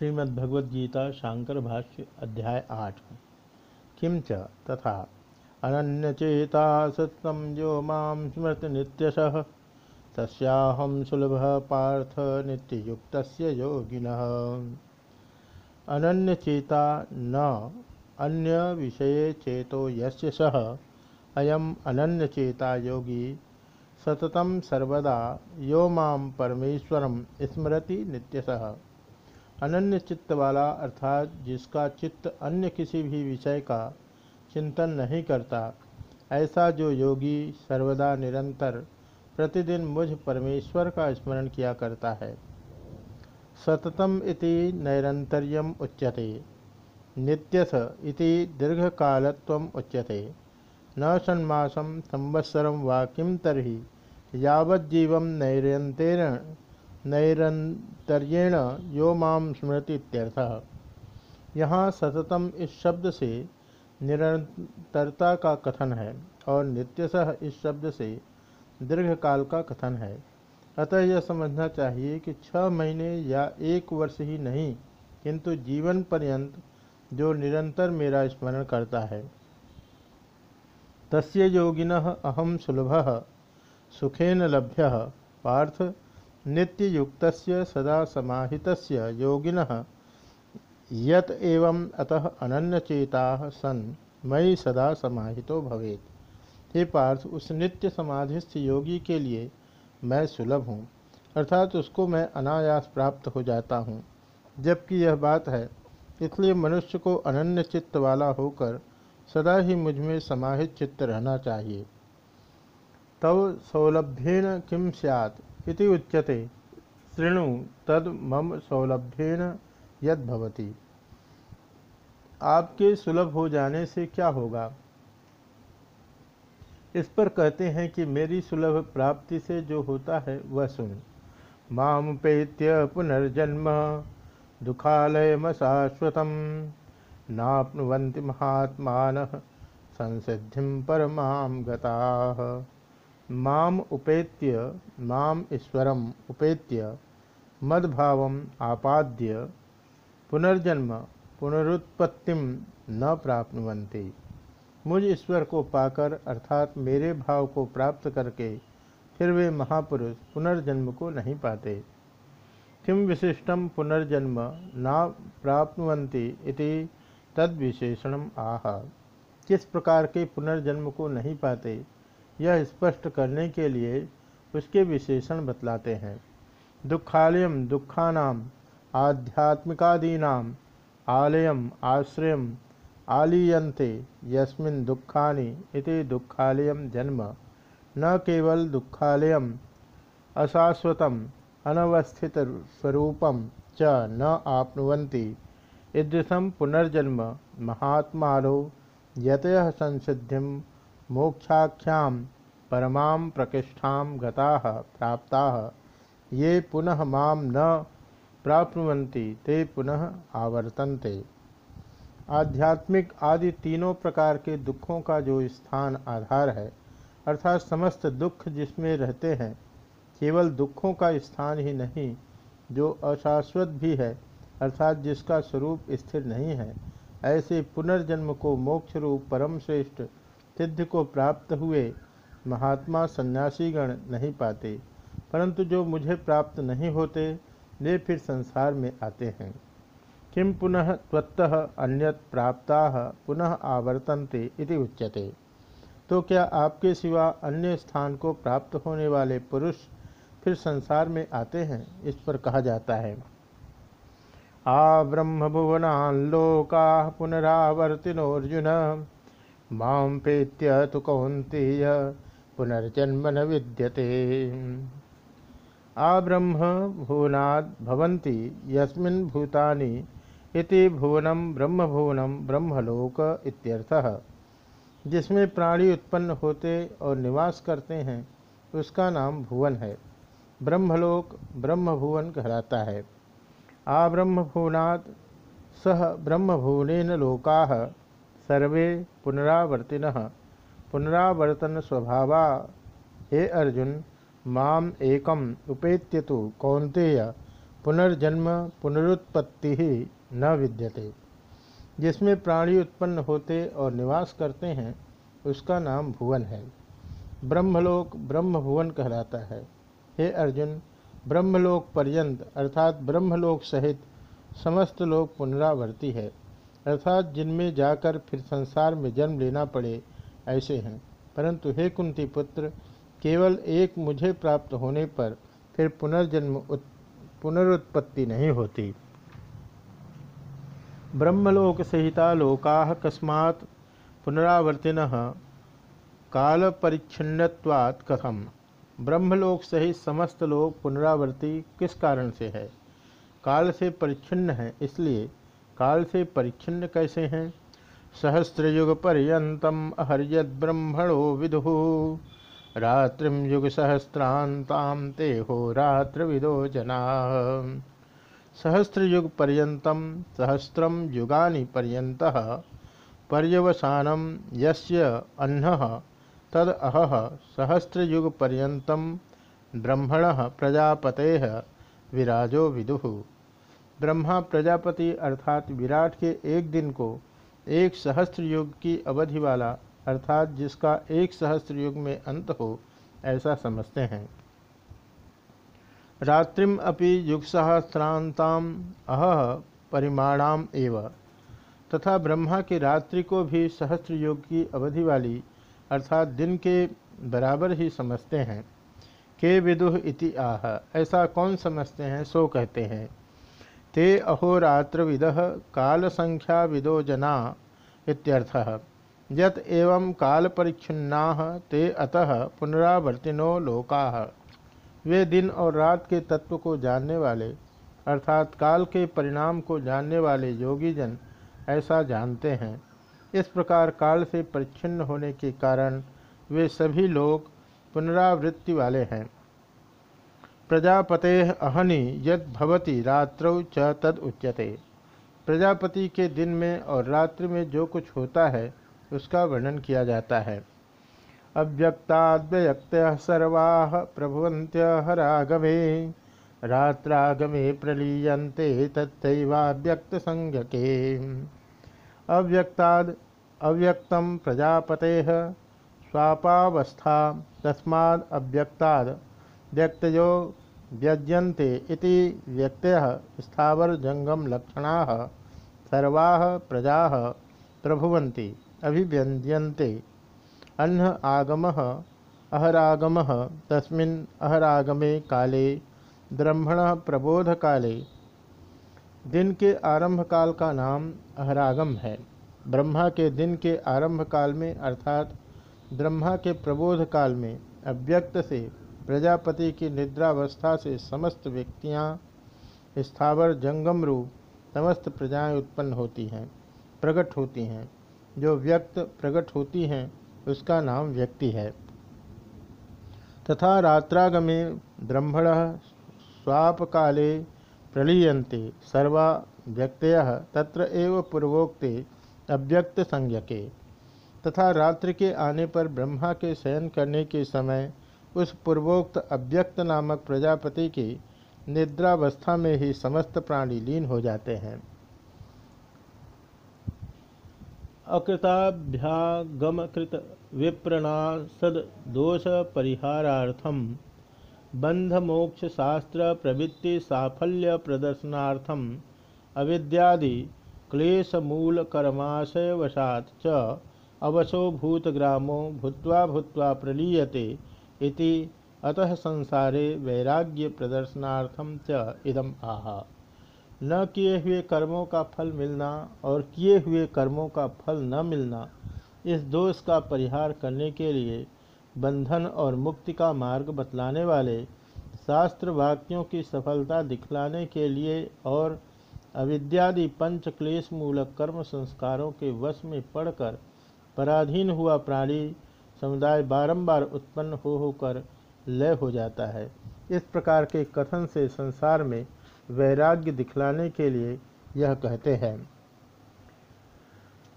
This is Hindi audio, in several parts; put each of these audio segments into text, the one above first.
श्रीमद्भगवद्गीता शांकर भाष्य अध्याय आठ। किं च तथा अनन्यचेता सततं यो माँ स्मृति नित्यशः, तस्याहं सुलभः पार्थ नित्ययुक्तस्य योगिन। अनन्यचेता न अन्य विषये चेतो यस्य सः, अयम् अनन्यचेता योगी, सततं सर्वदा यो माँ परमेश्वरं स्मरति नित्यशः। अनन्य चित्त वाला, अर्थात जिसका चित्त अन्य किसी भी विषय का चिंतन नहीं करता, ऐसा जो योगी सर्वदा निरंतर प्रतिदिन मुझ परमेश्वर का स्मरण किया करता है। सततम इति नैरंतर्यम उच्यते, नित्यस इति दीर्घकालत्वम उच्यते। न षण्मासम संवत्सरम वा किम तरी यावज्जीव नैरंतेन नैरंतर्येण यो माम स्मृति इत्यर्थः। यहाँ सततम इस शब्द से निरंतरता का कथन है और नित्यसह इस शब्द से दीर्घकाल का कथन है। अतः यह समझना चाहिए कि छह महीने या एक वर्ष ही नहीं, किंतु जीवन पर्यंत जो निरंतर मेरा स्मरण करता है। तस्य योगिन अहम सुलभ, सुखेन लभ्य, पार्थ नित्ययुक्त सदा समाहित योगिन। यत एवं अतः अनन्यचेता सन मई सदा समाहितो भवेत। हे पार्थ, उस नित्य समाधिस्थ योगी के लिए मैं सुलभ हूँ, अर्थात उसको मैं अनायास प्राप्त हो जाता हूँ। जबकि यह बात है, इसलिए मनुष्य को अनन्य चित्त वाला होकर सदा ही मुझमें समाहित चित्त रहना चाहिए। तव सौलभ्येन किम सैत् इति उच्यते। शृणु, तद मम सौलभ्येन यद आपके सुलभ हो जाने से क्या होगा? इस पर कहते हैं कि मेरी सुलभ प्राप्ति से जो होता है, वह सुन। माम पेत्य पुनर्जन्म दुखालय शाश्वत नाप्नुवंति महात्मा संसिधि परमा गता। माम उपेत्य, माम ईश्वरम उपेत्य मद्भाव आपाद्य, पुनर्जन्म पुनरुत्पत्ति न प्राप्नुवन्ति। मुझ ईश्वर को पाकर, अर्थात मेरे भाव को प्राप्त करके, फिर वे महापुरुष पुनर्जन्म को नहीं पाते। किम विशिष्टम पुनर्जन्म न प्राप्नुवन्ति इति तद विशेषण आह। किस प्रकार के पुनर्जन्म को नहीं पाते? यह स्पष्ट करने के लिए उसके विशेषण बतलाते हैं। दुखालयम, दुखानाम, आध्यात्मिकादीनाम, आलयम आश्रय आलीयन्ते, यस्मिन् दुखानि इति दुखालयम जन्म। न केवल दुखालयम अशाश्वतम अनवस्थित स्वरूपम च न आपनुवन्ति। ईदृशम पुनर्जन्म महात्मा यतय संसिद्धिम मोक्षाख्यां परमां प्रकृष्ठां गता प्राप्ताः। ये पुनः माम न प्राप्नुवन्ति, ते पुनः आवर्तन्ते। आध्यात्मिक आदि तीनों प्रकार के दुखों का जो स्थान आधार है, अर्थात समस्त दुख जिसमें रहते हैं, केवल दुखों का स्थान ही नहीं, जो अशाश्वत भी है, अर्थात जिसका स्वरूप स्थिर नहीं है, ऐसे पुनर्जन्म को मोक्ष रूप परम श्रेष्ठ सिद्ध को प्राप्त हुए महात्मा सन्यासीगण नहीं पाते, परंतु जो मुझे प्राप्त नहीं होते, वे फिर संसार में आते हैं। किम पुनः त्वत्तः अन्यत प्राप्ता पुनः आवर्तनते इति उच्यते। तो क्या आपके सिवा अन्य स्थान को प्राप्त होने वाले पुरुष फिर संसार में आते हैं? इस पर कहा जाता है। आ ब्रह्म भुवनान लोका पुनरावर्तिनोर्जुन माँ पेत्य तो कौन्तेय पुनर्जन्म न विद्यते आब्रह्म भुवनात् भवन्ति, यस्मिन् भूतानि इति भुवनम ब्रह्मभुवनम ब्रह्मलोक इत्यर्थः। जिसमें प्राणी उत्पन्न होते और निवास करते हैं, उसका नाम भुवन है। ब्रह्मलोक ब्रह्मभुवन कहलाता है। आ ब्रह्मभुवनात् सह ब्रह्मभुवनेन लोका सर्वे पुनरावर्तिन। पुनरावर्तन स्वभावा हे अर्जुन, माम एकम उपेत्य तो कौंतेय पुनर्जन्म पुनरुत्पत्ति ही न विद्यते। जिसमें प्राणी उत्पन्न होते और निवास करते हैं, उसका नाम भुवन है। ब्रह्मलोक ब्रह्म भुवन कहलाता है। हे अर्जुन, ब्रह्मलोक पर्यंत, अर्थात ब्रह्मलोक सहित, समस्त लोक पुनरावर्ती है। अर्थात जिनमें जाकर फिर संसार में जन्म लेना पड़े, ऐसे हैं। परंतु हे कुंती पुत्र, केवल एक मुझे प्राप्त होने पर फिर पुनर्जन्म पुनरुत्पत्ति नहीं होती। ब्रह्मलोक सहिता लोका कस्मात् पुनरावर्तिन काल परिच्छिन्नवात् कथम। ब्रह्मलोक सहित समस्त लोग पुनरावर्ती किस कारण से है? काल से परिच्छिन्न है, इसलिए काल से परिच्छिन्न कैसे हैं? सहस्रयुग पर्यतम अहर्यद ब्रह्मणो विदु। रात्रिम युग सहस्रांताम ते हो रात्र विदो जना। सहस्रयुग पर्यतम सहस्रम युगानि पर्यन्तः पर्यवसानम यस्य अह्न तद अह सहस्रयुग पर्यतम ब्रह्मण प्रजापते विराजो विदु। ब्रह्मा प्रजापति अर्थात विराट के एक दिन को एक सहस्त्र युग की अवधि वाला, अर्थात जिसका एक सहस्त्र युग में अंत हो, ऐसा समझते हैं। रात्रिम अपि युग सहस्रांताम अह परिमाणाम एव। तथा ब्रह्मा की रात्रि को भी सहस्त्र युग की अवधि वाली, अर्थात दिन के बराबर ही समझते हैं। के विदुह इति आह, ऐसा कौन समझते हैं, सो कहते हैं। ते अहोरात्र विद काल संख्या विदो जना इत्यर्थः। यत एवं काल परिच्छिन्ना ते अतः पुनरावर्तिनो लोका। वे दिन और रात के तत्व को जानने वाले, अर्थात काल के परिणाम को जानने वाले योगी जन ऐसा जानते हैं। इस प्रकार काल से परिच्छिन्न होने के कारण वे सभी लोग पुनरावृत्ति वाले हैं। प्रजापते अहनि यद रात्रौ च तद उच्यते। प्रजापति के दिन में और रात्रि में जो कुछ होता है, उसका वर्णन किया जाता है। अव्यक्ताद्व्यक्त सर्वा प्रभुवंत्य हरागमे रात्रागमे प्रलीयते तथ्यवाव्यक्त संज्ञके अव्यक्ताद अव्यक्तम प्रजापते स्वापावस्था, तस्माद् अव्यक्ताद व्यक्तयो व्यज्यन्ते इति स्थावर जंगम लक्षणाः सर्वाः प्रजाः प्रभुवन्ति अभिव्यंजयन्ते अह्न आगम, अहरागम, तस्मिन् अहरागमे काले, ब्रह्मण प्रबोध काले दिन के आरंभ काल का नाम अहरागम है। ब्रह्मा के दिन के आरंभ काल में, अर्थात ब्रह्मा के प्रबोध काल में, अव्यक्त से प्रजापति की निद्रावस्था से समस्त व्यक्तियाँ स्थावर जंगम रूप समस्त प्रजाएँ उत्पन्न होती हैं, प्रकट होती हैं। जो व्यक्त प्रकट होती हैं, उसका नाम व्यक्ति है। तथा रात्रागमे ब्रह्मण स्वाप काले प्रलीयन्ते सर्वा व्यक्तय, तत्र एव पूर्वोक्ते अव्यक्त संज्ञके। तथा रात्रि के आने पर ब्रह्मा के शयन करने के समय उस पूर्वोक्त अव्यक्त नामक प्रजापति की निद्रावस्था में ही समस्त प्राणी लीन हो जाते हैं। अकृताभ्यागमकृत विप्रणासद दोष परिहारार्थम, बंध मोक्ष शास्त्र प्रवृत्ति साफल्य प्रदर्शनार्थम, अविद्यादि क्लेश मूल कर्माशय वशात च अवशो भूतग्रामो भूत्वा भूत्वा प्रलीयते। इति। अतः संसारे वैराग्य प्रदर्शनार्थम च इदम आहा। न किए हुए कर्मों का फल मिलना और किए हुए कर्मों का फल न मिलना, इस दोष का परिहार करने के लिए बंधन और मुक्ति का मार्ग बतलाने वाले शास्त्र वाक्यों की सफलता दिखलाने के लिए और अविद्यादि पंच क्लेश मूलक कर्म संस्कारों के वश में पड़कर पराधीन हुआ प्राणी समुदाय बारंबार उत्पन्न हो होकर लय हो जाता है। इस प्रकार के कथन से संसार में वैराग्य दिखलाने के लिए यह कहते हैं।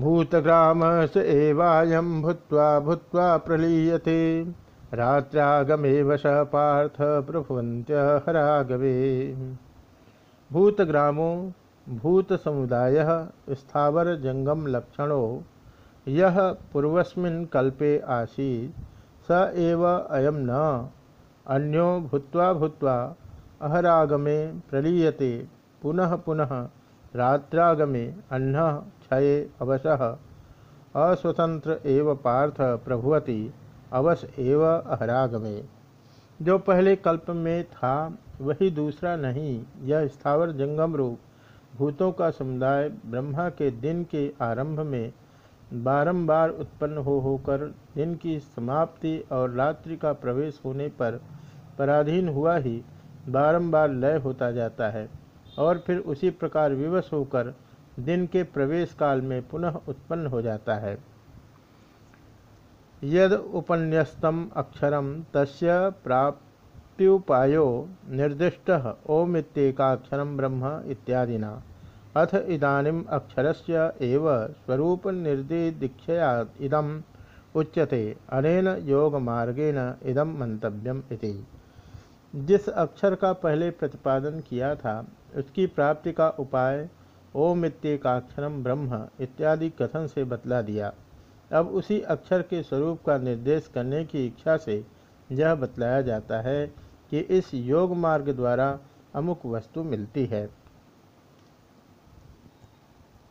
भूतग्राम स एवायम भूत्वा भूत्वा प्रलीयते रात्रागमे वश पार्थ प्रभुवंत्य हरागवे। भूतग्रामो, भूत समुदाय, स्थावर जंगम लक्षणो यह पूर्वस्मिन् कल्पे आसी स एव अयम न। अन्यो भूत्वा भूत्वा अहरागमे प्रलीयते, पुनः पुनः रात्रागमे अन्न क्षये अवशः। अस्वतंत्र एव पार्थ प्रभुवती, अवश एव अहरागमे। जो पहले कल्प में था, वही दूसरा नहीं। यह स्थावर जंगम रूप, भूतों का समुदाय ब्रह्मा के दिन के आरंभ में बारंबार उत्पन्न हो होकर दिन की समाप्ति और रात्रि का प्रवेश होने पर पराधीन हुआ ही बारंबार लय होता जाता है और फिर उसी प्रकार विवश होकर दिन के प्रवेश काल में पुनः उत्पन्न हो जाता है। यद उपन्यस्तम अक्षरम तस्य प्राप्त्युपायो निर्दिष्ट ओमित्येकाक्षर ब्रह्म इत्यादिना। अथ इदानीम अक्षरस्य एव स्वरूप निर्दिदीक्षया इदम उच्यते। अनेन योग मार्गेण इदम मंतव्यम इति। जिस अक्षर का पहले प्रतिपादन किया था, उसकी प्राप्ति का उपाय, ओम इत्येकाक्षरम ब्रह्म इत्यादि कथन से बतला दिया। अब उसी अक्षर के स्वरूप का निर्देश करने की इच्छा से यह बतलाया जाता है कि इस योग मार्ग द्वारा अमुक वस्तु मिलती है।